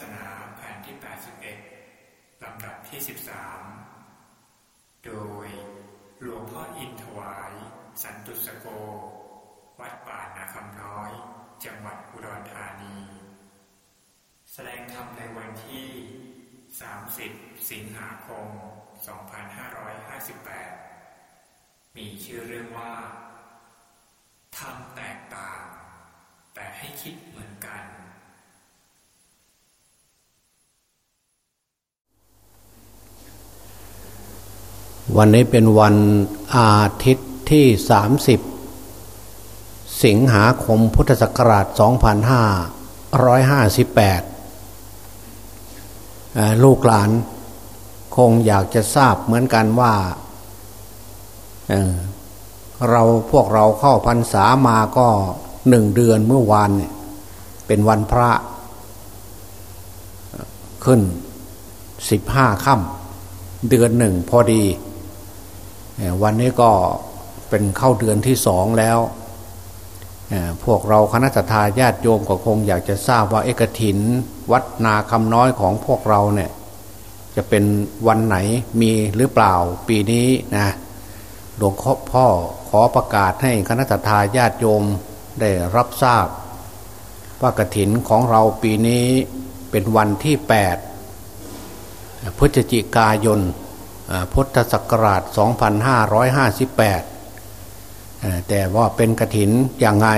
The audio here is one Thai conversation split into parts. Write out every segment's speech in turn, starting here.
ศนาแผ่นที่ 81 ลำดับที่ 13 โดยหลวงพ่ออินถวาย สันตุสโก วัดป่านาคำน้อย จังหวัดอุดรธานี แสดงธรรมในวันที่ 30 สิงหาคม 2558 มีชื่อเรื่องว่าทำแตกต่าง แต่ให้คิดเหมือนกัน วันนี้เป็นวันอาทิตย์ที่ 30 สิงหาคมพุทธศักราช 2558 ลูกหลานคงอยากจะทราบเหมือนกันว่าเเราพวกเราเข้าพรรษามาก็หนึ่งเดือนเมื่อวานเนี่ยเป็นวันพระขึ้นสิบห้าค่ำเดือนหนึ่งพอดี วันนี้ก็เป็นเข้าเดือนที่สองแล้วพวกเราคณะทาญาติโยมก็คงอยากจะทราบว่าเอกถินวัดนาคำน้อยของพวกเราเนี่ยจะเป็นวันไหนมีหรือเปล่าปีนี้นะหลวงพ่อขอประกาศให้คณะทาญาติโยมได้รับทราบ ว่ากถินของเราปีนี้เป็นวันที่ 8 พฤศจิกายน พุทธศักราช 2558 แต่ว่าเป็นกระถินอย่างไง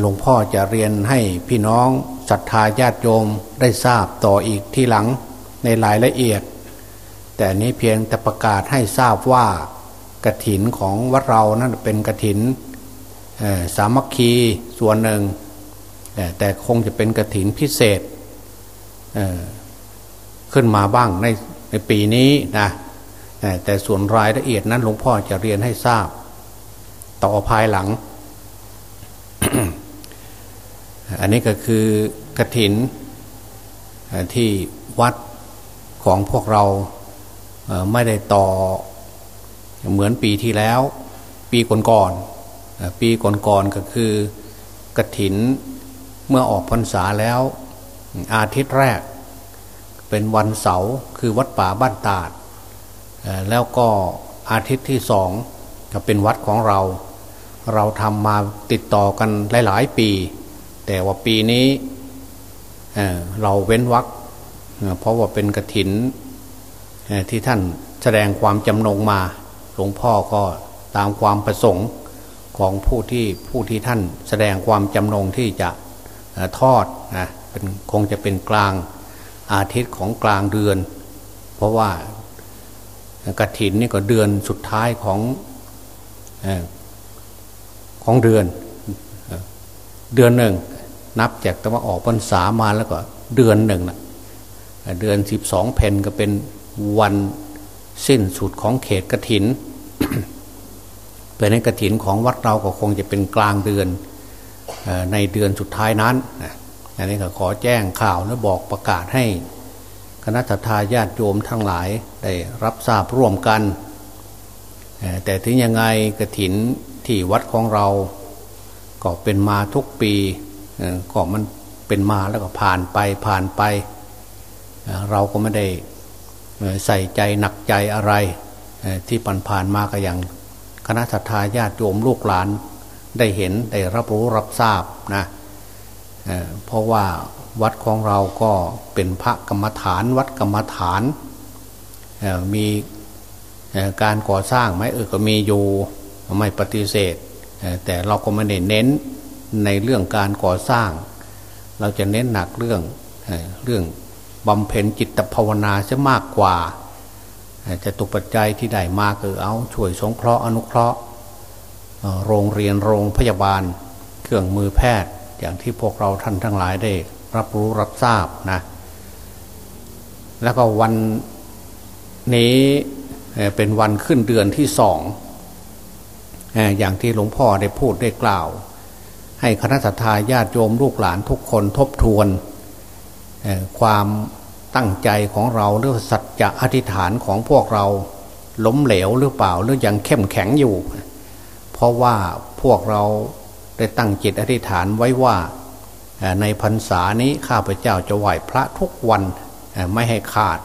หลวงพ่อจะเรียนให้พี่น้องศรัทธาญาติโยมได้ทราบต่ออีกที่หลังในรายละเอียด แต่นี้เพียงแต่ประกาศให้ทราบว่ากระถินของวัดเรานั้นเป็นกระถินสามัคคีส่วนหนึ่ง แต่คงจะเป็นกระถินพิเศษขึ้นมาบ้างใน ในปีนี้นะแต่ส่วนรายละเอียดนั้นหลวงพ่อจะเรียนให้ทราบ ต่อภายหลัง อันนี้ก็คือกระถินที่วัดของพวกเราไม่ได้ต่อเหมือนปีที่แล้ว ปีก่อนๆปีก่อนๆก็คือกระถินเมื่อออกพรรษาแล้ว อาทิตย์แรก เป็นวันเสาร์คือวัดป่าบ้านตาด แล้วก็อาทิตย์ที่สองก็เป็นวัดของเรา เราทำมาติดต่อกันหลาย ๆ ปี แต่ว่าปีนี้เเราเว้นวักเพราะว่าเป็นกระถินที่ท่านแสดงความจำนงมาหลวงพ่อก็ตามความประสงค์ของผู้ที่ผู้ที่ท่านแสดงความจำนงที่จะทอดนะเป็นคงจะเป็นกลาง อาทิตย์ของกลางเดือน เพราะว่ากระถินนี่ก็เดือนสุดท้ายของของเดือนเดือนหนึ่ง นับจากตะวันออกพรรษามาแล้วก็เดือนหนึ่งนะเดือนสิบสองเพนก็เป็นวันสิ้นสุดของเขตกระถินเป็นในกระถินของวัดเราก็คงจะเป็นกลางเดือนในเดือนสุดท้ายนั้น อันนี้ก็ขอแจ้งข่าวและบอกประกาศให้ คณะทาญาติโยมทั้งหลายได้รับทราบร่วมกัน แต่ถึงยังไงกระถินที่วัดของเรา ก็เป็นมาทุกปีก็มันเป็นมาแล้วก็ผ่านไปผ่านไป เราก็ไม่ได้ใส่ใจหนักใจอะไร ที่ผ่านผ่านมาก็อย่างคณะทาญาติโยมลูกหลานได้เห็นได้รับรู้รับทราบนะ เพราะว่าวัดของเราก็เป็นพระกรรมฐาน วัดกรรมฐานมีการก่อสร้างไหมเออก็มีอยู่ไม่ปฏิเสธ แต่เราก็ไม่ได้เน้นในเรื่องการก่อสร้าง เราจะเน้นหนักเรื่องเรื่องบำเพ็ญจิตภาวนาจะมากกว่าจะตุปัจจัยที่ได้มาคือเอาช่วยสงเคราะห์อนุเคราะห์โรงเรียนโรงพยาบาล เครื่องมือแพทย์ อย่างที่พวกเราท่านทั้งหลายได้ รับรู้รับทราบนะ แล้วก็วันนี้เป็นวันขึ้นเดือนที่สอง อย่างที่หลวงพ่อได้พูดได้กล่าว ให้คณะทาญาติโยมลูกหลานทุกคนทบทวน ความตั้งใจของเราหรือสัจจะอธิษฐานของพวกเราล้มเหลวหรือเปล่าหรือยังเข้มแข็งอยู่ เพราะว่าพวกเรา ได้ตั้งจิตอธิษฐานไว้ว่าในพรรษานี้ข้าพเจ้าจะไหว้พระทุกวันไม่ให้ขาด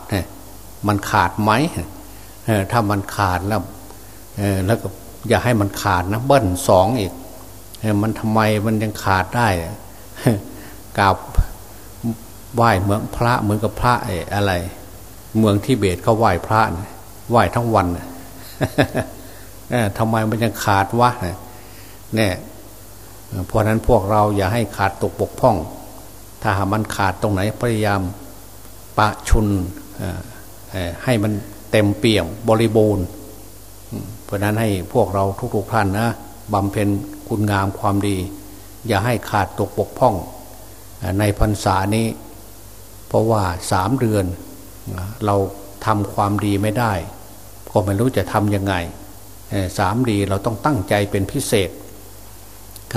มันขาดไหมถ้ามันขาดแล้วแล้วก็อย่าให้มันขาดนะเบิ้ลสองอีกมันทำไมมันยังขาดได้กราบไหว้เหมือนพระเหมือนกับพระออะไร เมืองที่เบตเขาไหว้พระไหว้ทั้งวันทำไมมันยังขาดวะเนี่ย เพราะนั้นพวกเราอย่าให้ขาดตกบกพร่อง ถ้าหามันขาดตรงไหนพยายามปะชุนให้มันเต็มเปี่ยมบริบูรณ์ เพราะนั้นให้พวกเราทุกๆท่านนะบำเพ็ญคุณงามความดี อย่าให้ขาดตกบกพร่อง ในพรรษานี้ เพราะว่าสามเดือน เราทำความดีไม่ได้ ก็ไม่รู้จะทำยังไงสามดีเราต้องตั้งใจเป็นพิเศษ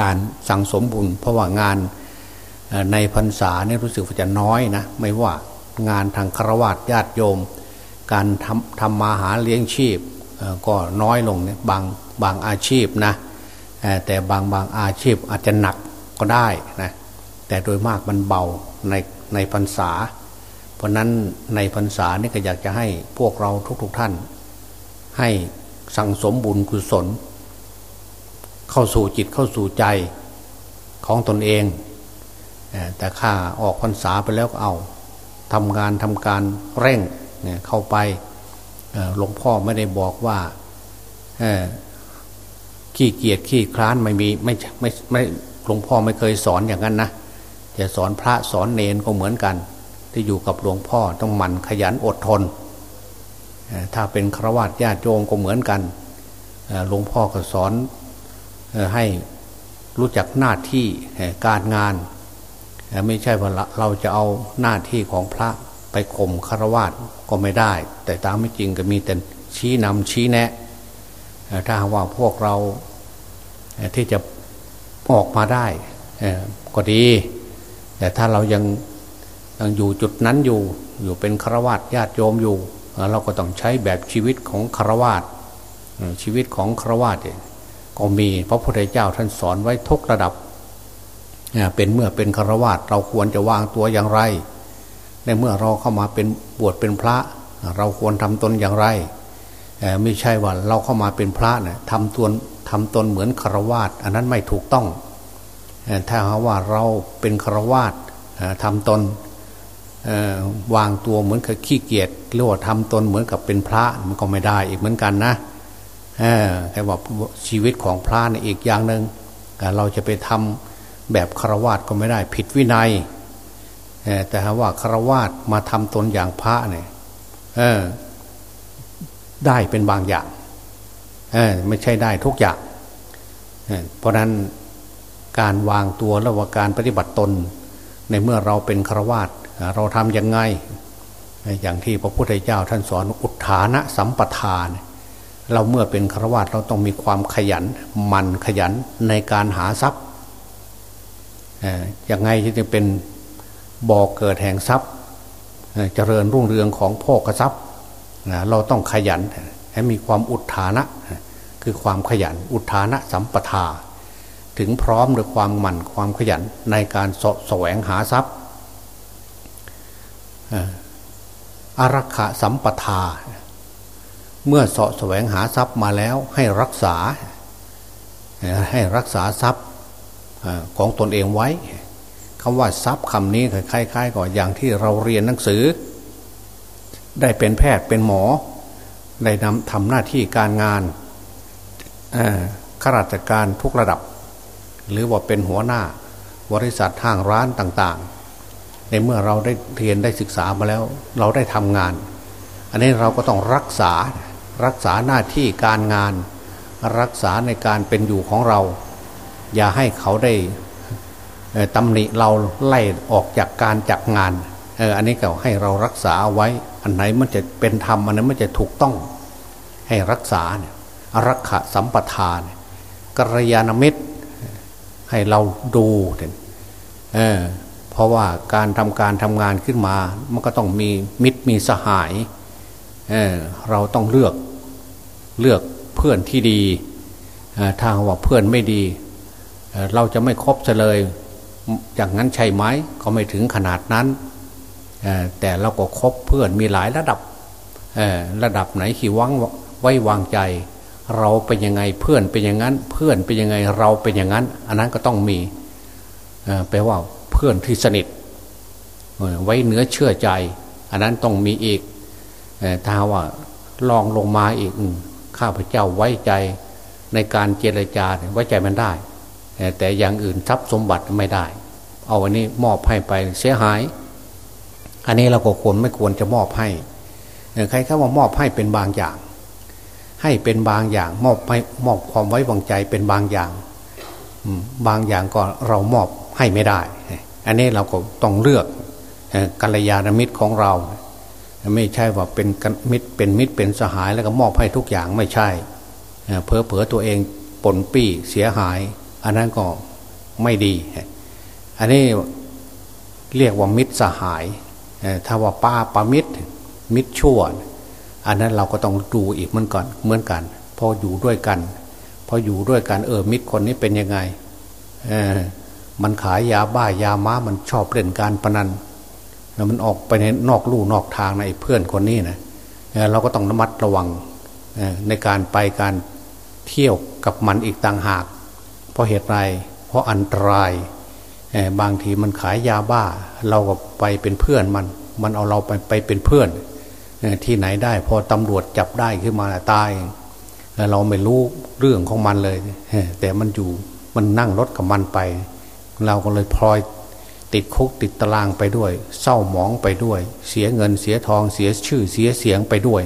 การสั่งสมบุญ เพราะว่างานในพรรษาเนี่ยรู้สึกว่าจะน้อยนะไม่ว่างานทางครวญญาติโยม การทำทำมาหาเลี้ยงชีพก็น้อยลงเนี่ยบางบางอาชีพนะแต่บางบางอาชีพอาจจะหนักก็ได้นะแต่โดยมากมันเบาในในพรรษา เพราะนั้นในพรรษานี่ก็อยากจะให้พวกเราทุกๆทท่าน ให้สั่งสมบุญกุศล เข้าสู่จิตเข้าสู่ใจของตนเอง แต่ข้าออกพรรษาไปแล้วก็เอาทำงานทำการเร่งเข้าไปหลวงพ่อไม่ได้บอกว่าขี้เกียจขี้คลานไม่มีไม่ไม่ไม่หลวงพ่อไม่เคยสอนอย่างนั้นนะจะสอนพระสอนเนนก็เหมือนกัน ที่อยู่กับหลวงพ่อต้องหมั่นขยันอดทน ถ้าเป็นฆรวาสญาติโยมก็เหมือนกันหลวงพ่อก็สอน ให้รู้จักหน้าที่การงาน ไม่ใช่ว่าเราจะเอาหน้าที่ของพระไปข่มฆราวาสก็ไม่ได้ แต่ตามไม่จริงก็มีแต่ชี้นำชี้แนะ ถ้าว่าพวกเราที่จะออกมาได้ก็ดี แต่ถ้าเรายังยังอยู่จุดนั้นอยู่อยู่เป็นฆราวาสญาติโยมอยู่ เราก็ต้องใช้แบบชีวิตของฆราวาสชีวิตของฆราวาส ก็มีพระพุทธเจ้าท่านสอนไว้ทุกระดับ เป็นเมื่อเป็นฆราวาสเราควรจะวางตัวอย่างไร ในเมื่อเราเข้ามาเป็นบวชเป็นพระ เราควรทำตนอย่างไรไม่ใช่ว่าเราเข้ามาเป็นพระเนี่ยทำตนทำตนเหมือนฆราวาสอันนั้นไม่ถูกต้องถ้าว่าเราเป็นฆราวาสทำตนวางตัวเหมือนกับขี้เกียจหรือว่าทำตนเหมือนกับเป็นพระมันก็ไม่ได้อีกเหมือนกันนะ แค่ว่าชีวิตของพระนี่อีกอย่างหนึ่งเราจะไปทำแบบคารวาสก็ไม่ได้ผิดวินัยแต่ว่าคารวาสมาทำตนอย่างพระเนี่ยได้เป็นบางอย่างไม่ใช่ได้ทุกอย่างเพราะนั้นการวางตัวและว่าการปฏิบัติตน ในเมื่อเราเป็นครวาสเราทำยังไง อย่างที่พระพุทธเจ้าท่านสอนอุทานะสัมปทานเเราเมื่อเป็นครวาสเราต้องมีความขยันมันขยันในการหาทรัพย์ยังไงจะเป็นบ่อกเกิดแห่งทรัพย์เจริญรุ่งเรืองของพ่อกระทรัพย์เราต้องขยันให้มีความอุทานะคือความขยันอุทานะสัมปทา ถึงพร้อมด้วยความหมั่นความขยันในการสแสวงหาทรัพย์อารักขะสัมปทา เมื่อสแสวงหาทรัพย์มาแล้วให้รักษา ให้รักษาทรัพย์ของตนเองไว้คำว่าทรัพย์คำนี้คล้ายๆกับอย่างที่เราเรียนหนังสือ ได้เป็นแพทย์เป็นหมอ ได้นำทำหน้าที่การงานข้าราชการทุกระดับ หรือว่าเป็นหัวหน้าบริษัททางร้านต่างๆ ในเมื่อเราได้เรียนได้ศึกษามาแล้ว เราได้ทำงาน อันนี้เราก็ต้องรักษา รักษาหน้าที่การงาน รักษาในการเป็นอยู่ของเรา อย่าให้เขาได้ตำหนิเราไล่ออกจากการจักงานเอออันนี้ก็ให้เรารักษาไว้ อันไหนมันจะเป็นธรรมอันนั้นมันจะถูกต้อง ให้รักษาเนี่ยรักขะสัมปทานกัลยาณมิตรให้เราดูเออเพราะว่าการทำการทำงานขึ้นมา มันก็ต้องมีมิตรมีสหายเออเราต้องเลือก เลือกเพื่อนที่ดีถ้าว่าเพื่อนไม่ดี เราจะไม่คบเลยอย่างนั้นใช่ไหมก็ไม่ถึงขนาดนั้น แต่เราก็คบเพื่อนมีหลายระดับระดับไหนขี่วังไว้วางใจ เราเป็นยังไงเพื่อนเป็นอย่างนั้น เพื่อนเป็นยังไงเราเป็นอย่างนั้น อันนั้นก็ต้องมีแปลว่าเพื่อนที่สนิทไว้เนื้อเชื่อใจ อันนั้นต้องมีอีกถ้าว่าลองลงมาอีก ข้าพเจ้าไว้ใจในการเจรจาไว้ใจมันได้ แต่อย่างอื่นทรัพย์สมบัติไม่ได้ เอาวันนี้มอบให้ไปเสียหาย อันนี้เราก็ควรไม่ควรจะมอบให้ใครเขาว่ามอบให้เป็นบางอย่าง ให้เป็นบางอย่าง มอบให้มอบความไว้วางใจเป็นบางอย่างบางอย่างก็เรามอบให้ไม่ได้ อันนี้เราก็ต้องเลือกกัลยาณมิตรของเรา ไม่ใช่ว่าเป็นมิตรเป็นมิตรเป็นสหายแล้วก็มอบให้ทุกอย่างไม่ใช่เพอเพอตัวเองปนปี้เสียหาย อันนั้นก็ไม่ดี อันนี้เรียกว่ามิตรสหาย ถ้าว่าป้าปามิตร มิตรชั่ว อันนั้นเราก็ต้องดูอีกเหมือนกันเหมือนกัน พออยู่ด้วยกัน พออยู่ด้วยกันเออมิตรคนนี้เป็นยังไงมันขายยาบ้ายาม้ามันชอบเล่นการพนัน แล้วมันออกไปในนอกลู่นอกทางในเพื่อนคนนี้นะเราก็ต้องระมัดระวังในการไปการเที่ยวกับมันอีกต่างหาก เพราะเหตุไร เพราะอันตราย บางทีมันขายยาบ้า เราก็ไปเป็นเพื่อนมัน มันเอาเราไปไปเป็นเพื่อน ที่ไหนได้ พอตำรวจจับได้ขึ้นมาตาย เราไม่รู้เรื่องของมันเลย แต่มันอยู่มันนั่งรถกับมันไป เราก็เลยพลอย ติดคุกติดตารางไปด้วย เศร้าหมองไปด้วย เสียเงินเสียทองเสียชื่อเสียเสียงไปด้วย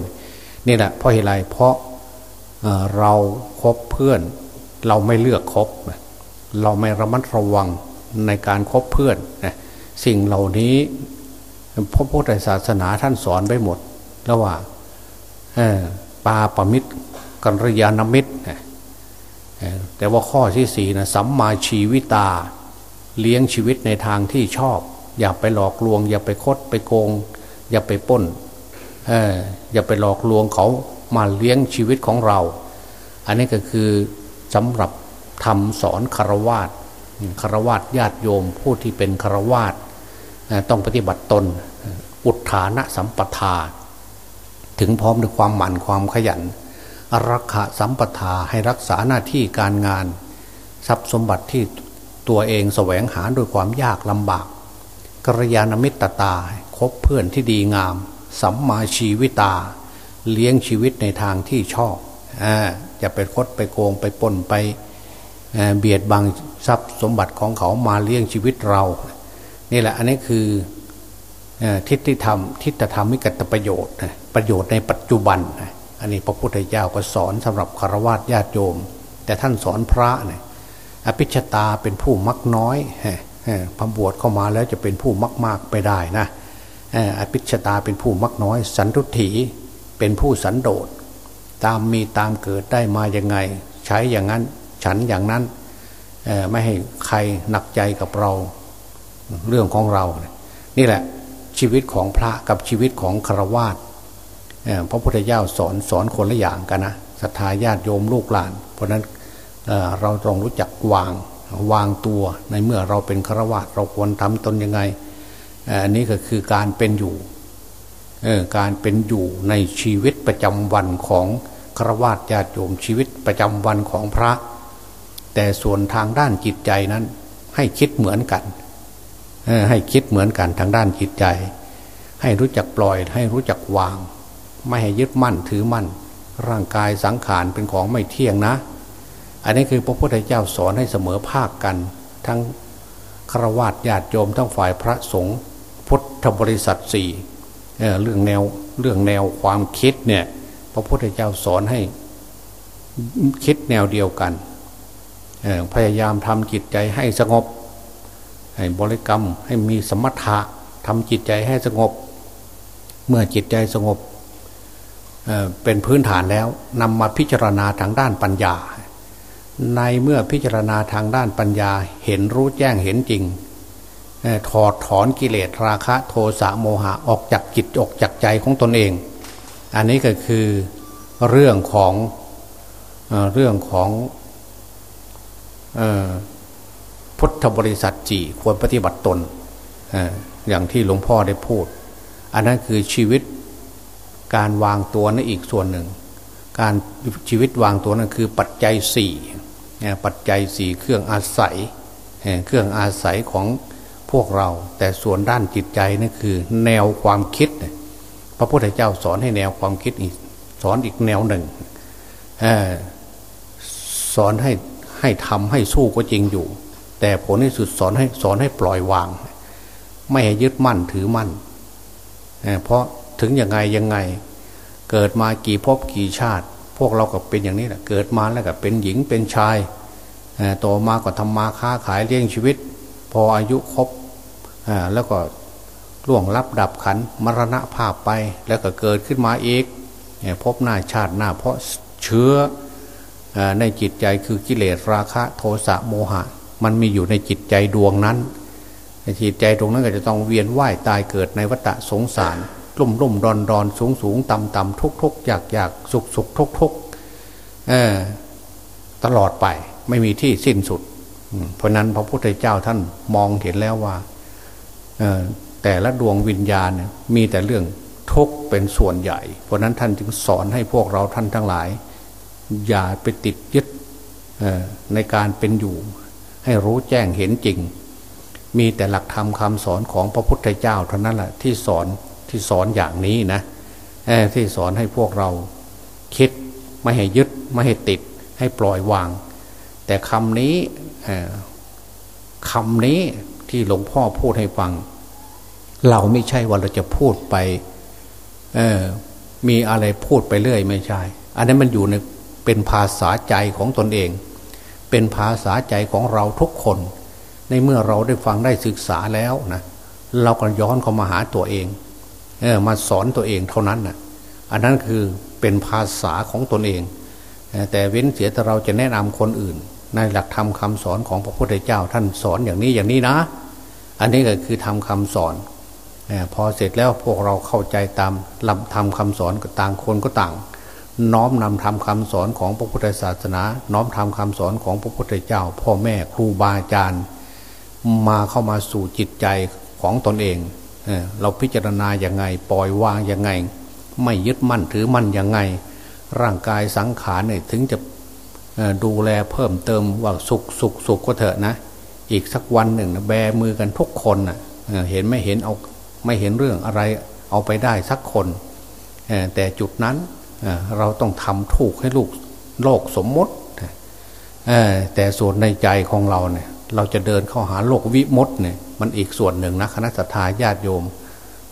นี่แหละเพราะเหตุไรเพราะเราครบเพื่อน เราไม่เลือกคบเราไม่ระมัดระวังในการครบเพื่อนสิ่งเหล่านี้พระพุทธศาสนาท่านสอนไปหมด แล้วว่าปาปมิตรกัลยาณมิตรแต่ว่าข้อที่สี่นะสัมมาชีวิตา เลี้ยงชีวิตในทางที่ชอบ อย่าไปหลอกลวง อย่าไปคดไปโกง อย่าไปป้นอย่าไปหลอกลวงเขามาเลี้ยงชีวิตของเรา อันนี้ก็คือสำหรับทำสอนคารวาสคารวาสญาติโยมผู้ที่เป็นคารวาสต้องปฏิบัติตนอุทานะสัมปทา ถึงพร้อมด้วยความหมั่นความขยันรักษาสัมปทาให้รักษาหน้าที่การงาน ทรัพย์สมบัติที่ ตัวเองแสวงหาโดยความยากลำบากกัลยาณมิตรตาคบเพื่อนที่ดีงาม สัมมาชีวิตา เลี้ยงชีวิตในทางที่ชอบจะไปคดไปโกงไปปนไปเบียดบังทรัพย์สมบัติของเขามาเลี้ยงชีวิตเรา นี่แหละอันนี้คือทิฏฐิธรรมทิฏฐธรรมมิกตประโยชน์ประโยชน์ในปัจจุบัน อันนี้พระพุทธเจ้าก็สอนสำหรับคารวะญาติโยม แต่ท่านสอนพระเนี่ย อภิชตาเป็นผู้มักน้อยพระบวชเข้ามาแล้วจะเป็นผู้มักมากไปได้นะอภิชตาเป็นผู้มักน้อย สันทุถีเป็นผู้สันโดษตามมีตามเกิดได้มาอย่างไง ใช้อย่างนั้นฉันอย่างนั้นไม่ให้ใครหนักใจกับเราเรื่องของเรา นี่แหละชีวิตของพระกับชีวิตของครวาสพระพุทธเจ้าสอนสอนคนละอย่างกันนะศรัทธาญาติโยมลูกหลาน เพราะนั้นเราต้องรู้จัก วางวางตัวในเมื่อเราเป็นครวาสเราควรทำตนยังไงอันนี้ก็คือการเป็นอยู่การเป็นอยู่ในชีวิตประจำวันของครวญญาติโยมชีวิตประจำวันของพระ แต่ส่วนทางด้านจิตใจนั้น ให้คิดเหมือนกันให้คิดเหมือนกันทางด้านจิตใจ ให้รู้จักปล่อยให้รู้จักวาง ไม่ให้ยึดมั่นถือมั่น ร่างกายสังขารเป็นของไม่เที่ยงนะ อันนี้คือพระพุทธเจ้าสอนให้เสมอภาคกัน ทั้งคราวญญาติโยมทั้งฝ่ายพระสงฆ์พุทธบริษัทสี่เรื่องแนวเรื่องแนวความคิดเนี่ย พระพุทธเจ้าสอนให้คิดแนวเดียวกันพยายามทำจิตใจให้สงบ ให้บริกรรมให้มีสมถะทำจิตใจให้สงบ เมื่อจิตใจสงบเเป็นพื้นฐานแล้วนำมาพิจารณาทางด้านปัญญา ในเมื่อพิจารณาทางด้านปัญญาเห็นรู้แจ้งเห็นจริงถอดถอนกิเลสราคะโทสะโมหะออกจากจิตออกจากใจของตนเอง อันนี้ก็คือเรื่องของเรื่องของพุทธบริษัทจีควรปฏิบัติตนอย่างที่หลวงพ่อได้พูด อันนั้นคือชีวิตการวางตัวนั่นอีกส่วนหนึ่ง การชีวิตวางตัวนั่นคือปัจจัยสี่ ปัจจัยสี่เครื่องอาศัยเครื่องอาศัยของพวกเรา แต่ส่วนด้านจิตใจนั่นคือ แนวความคิด พระพุทธเจ้าสอนให้แนวความคิดอีกสอนอีกแนวหนึ่งสอนให้ให้ทำให้สู้ก็จริงอยู่ แต่ผลที่สุดสอนให้สอนให้ปล่อยวาง ไม่ให้ยึดมั่นถือมั่นเพราะถึงยังไงยังไง เกิดมากี่ภพกี่ชาติ พวกเราก็เป็นอย่างนี้แหละเกิดมาแล้วก็เป็นหญิงเป็นชายโตมาก็ทำมาค้าขายเลี้ยงชีวิต พออายุครบแล้วก็ล่วงลับดับขันมรณะภาพไปแล้วก็เกิดขึ้นมาอีกพบหน้าชาติหน้าเพราะเชื้อในจิตใจคือกิเลสราคะโทสะโมหะ มันมีอยู่ในจิตใจดวงนั้นในจิตใจดวงนั้นก็จะต้องเวียนว่ายตายเกิดในวัฏสงสาร ลุ่มลุ่มดอนดอนสูงสูงต่ำต่ำทุกทุกอยากอยากสุกสุกทุกทุกตลอดไปไม่มีที่สิ้นสุด เพราะนั้นพระพุทธเจ้าท่านมองเห็นแล้วว่าแต่ละดวงวิญญาณมีแต่เรื่องทุกเป็นส่วนใหญ่ เพราะนั้นท่านจึงสอนให้พวกเราท่านทั้งหลาย อย่าไปติดยึดในการเป็นอยู่ ให้รู้แจ้งเห็นจริง มีแต่หลักธรรมคำสอนของพระพุทธเจ้าเท่านั้นแหละที่สอน ที่สอนอย่างนี้นะที่สอนให้พวกเราคิดไม่ให้ยึดไม่ให้ติด ให้ปล่อยวาง แต่คำนี้คำนี้ที่หลวงพ่อพูดให้ฟัง เราไม่ใช่ว่าเราจะพูดไปมีอะไรพูดไปเรื่อยไม่ใช่ อันนั้นมันอยู่ในเป็นภาษาใจของตนเอง เป็นภาษาใจของเราทุกคน ในเมื่อเราได้ฟังได้ศึกษาแล้วนะ เราก็ย้อนเข้ามาหาตัวเอง เออมาสอนตัวเองเท่านั้นนะ่ะ อันนั้นคือเป็นภาษาของตนเอง แต่เว้นเสียแต่เราจะแนะนำคนอื่น ในหลักธรรมคาสอนของพระพุทธเจ้าท่านสอนอย่างนี้อย่างนี้นะ อันนี้ก็คือทำคำสอนพอเสร็จแล้วพวกเราเข้าใจตามลำทำคำสอนก็ต่างคนก็ต่าง น้อมนำทำคำสอนของพระพุทธศาสนา น้อมทำคำสอนของพระพุทธเจ้า พ่อแม่ครูบาอาจารย์ มาเข้ามาสู่จิตใจของตนเอง เราพิจารณาอย่างไง ปล่อยวางอย่างไง ไม่ยึดมั่นถือมั่นอย่างไง ร่างกายสังขารเนี่ยถึงจะดูแลเพิ่มเติมว่าสุขสุขสุขก็เถอะนะ อีกสักวันหนึ่งนะแบมือกันทุกคนนะเห็นไม่เห็นเอาไม่เห็นเรื่องอะไรเอาไปได้สักคน แต่จุดนั้นเราต้องทำถูกให้ลูกโลกสมมติแต่ส่วนในใจของเราเนี่ย เราจะเดินเข้าหาโลกวิมดเนี่ย มันอีกส่วนหนึ่งนะคณะสัตยาญาติโยม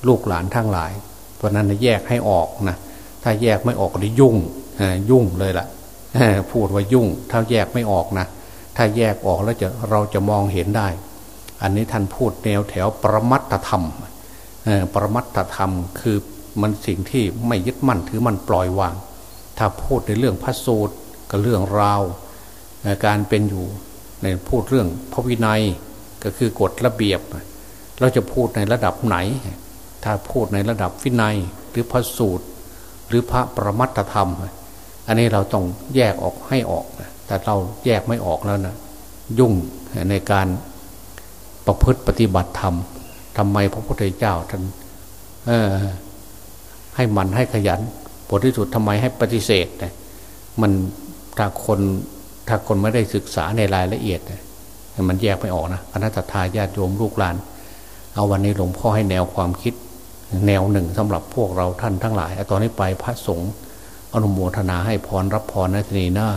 ลูกหลานทั้งหลาย เพราะนั้นแยกให้ออกนะถ้าแยกไม่ออกก็ยุ่งยุ่งเลยละ่ะพูดว่ายุ่ง ถ้าแยกไม่ออกนะถ้าแยกออกแล้วจะเราจะมองเห็นได้ อันนี้ท่านพูดแนวแถวประมัตธรรมปรมัตธรรมคือมันสิ่งที่ไม่ยึดมั่นถือมันปล่อยวาง ถ้าพูดในเรื่องพระสูตรกับเรื่องราว การเป็นอยู่ในพูดเรื่องพระวินัย ก็คือกฎระเบียบ เราจะพูดในระดับไหน ถ้าพูดในระดับวินัยหรือพระสูตร หรือพระประมัตธรรม อันนี้เราต้องแยกออกให้ออกแต่เราแยกไม่ออกแล้วนะยุ่งในการประพฤติปฏิบัติธรรมทำไมพระพุทธเจ้าท่านให้มันให้ขยันผลที่สุดทำไมให้ปฏิเสธมันถ้าคนถ้าคนไม่ได้ศึกษาในรายละเอียดเมันแยกไม่ออกนะคณะทาญาติโยมลูกหลาน เอาวันนี้หลวงพ่อให้แนวความคิด แนวหนึ่งสำหรับพวกเราท่านทั้งหลายตอนนี้ไปพระสงฆ์อนุโมทนาให้พรรับพรนะทีนี้นะ